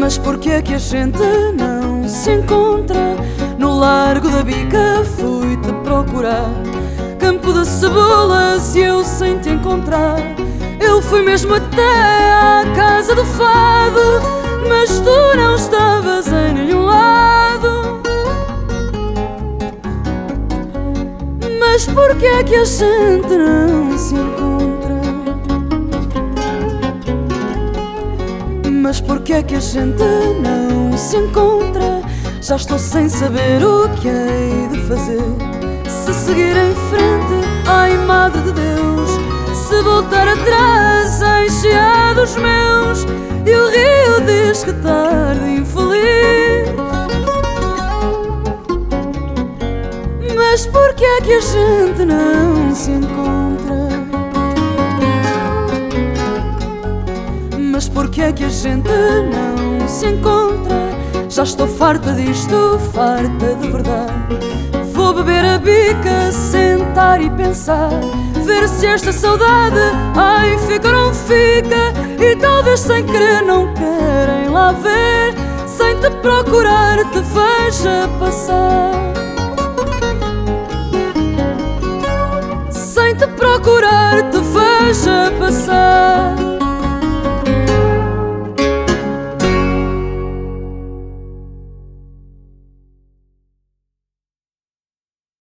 Mas porquê é que a gente não se encontra? No largo da bica fui-te procurar Campo de cebolas e eu sem te encontrar Eu fui mesmo até à casa do fado Mas tu Mas porquê é que a gente não se encontra? Mas porquê é que a gente não se encontra? Já estou sem saber o que hei de fazer Se seguir em frente, ai Madre de Deus Se voltar atrás, encheados meus E o rio diz que tarde infeliz Mas porquê é que a gente não se encontra? Mas porquê é que a gente não se encontra? Já estou farta disto, farta de verdade. Vou beber a bica, sentar e pensar. Ver se esta saudade, ai fica ou não fica. E talvez sem querer não querem lá ver. Sem te procurar te veja passar te procurar te veja passar.